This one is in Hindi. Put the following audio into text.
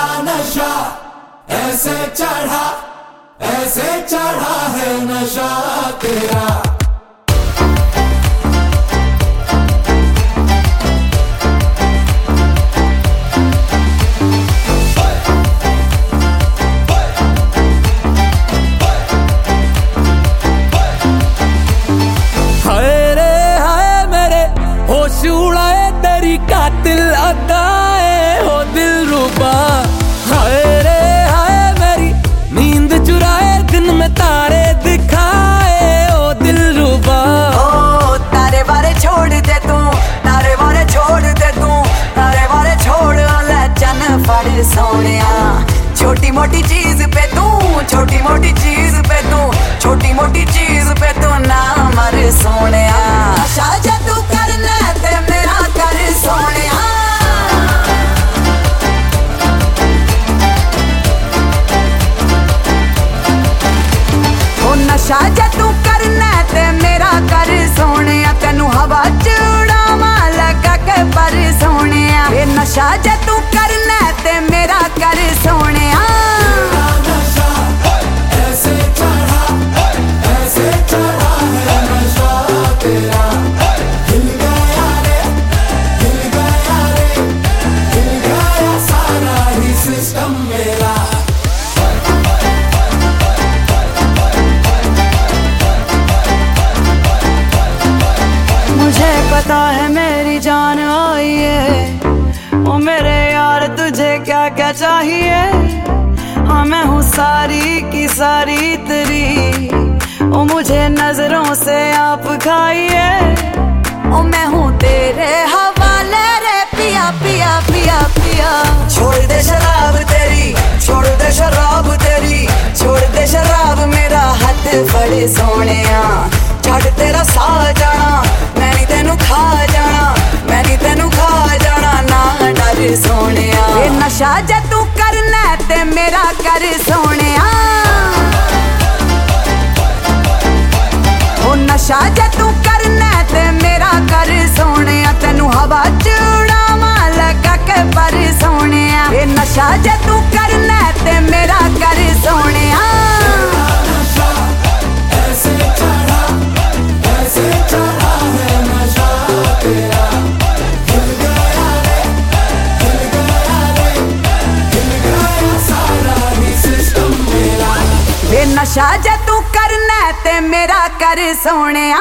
तेरा नशा, ऐसे चढ़ा ऐसे चढ़ा है नशा तेरा। हाय मेरे, होश उड़ाए तेरी कातिल अदाए छोटी मोटी चीज़ पे तू, छोटी मोटी चीज़ पे तू, छोटी मोटी चीज़ पे तू ना मर सोने। शाहजा तू करना ते मेरा कर सोने। तू करना ते मेरा कर सोने। तेन हवा चूड़ा लगा के पर सोने। नशा जे तू करना ते सिस्टम मेरा मुझे पता है मेरी जान आई है। ओ मेरे यार तुझे क्या क्या चाहिए? हाँ मैं हूँ सारी की सारी तेरी। ओ मुझे नज़रों से आप खाइए। ओ मैं हूँ तेरे हवाले रे पिया पिया पिया पिया। छोड़ दे ਹੱਥ ਫੜੇ ਸੋਹਣਿਆ। ਛੱਡ ਤੇਰਾ ਸਾਹ ਜਾਣਾ, ਮੈਂ ਨਹੀਂ ਤੈਨੂੰ ਖਾ ਜਾਣਾ, ਮੈਂ ਨਹੀਂ ਤੈਨੂੰ ਖਾ ਜਾਣਾ, ਨਾ ਡਰ ਸੋਹਣਿਆ। ਇਹ ਨਸ਼ਾ ਜੇ ਤੂੰ ਕਰਨਾ ਤੇ ਮੇਰਾ ਕਰ ਸੋਹਣਿਆ। ਨਸ਼ਾ ਜੇ ਤੂੰ ਕਰਨਾ ਤੇ ਮੇਰਾ ਕਰ ਸੋਹਣਿਆ, ਤੈਨੂੰ ਹਵਾ ਚ ਉਡਾਵਾਂ ਲੱਗਾ ਕੇ ਪਰ ਸੋਹਣਿਆ। ਇਹ ਨਸ਼ਾ ਜੇ ਤੂੰ ਨਸ਼ਾ ਜੇ ਤੂੰ ਕਰਨਾ ਤੇ ਮੇਰਾ ਕਰ ਸੋਹਣਿਆ।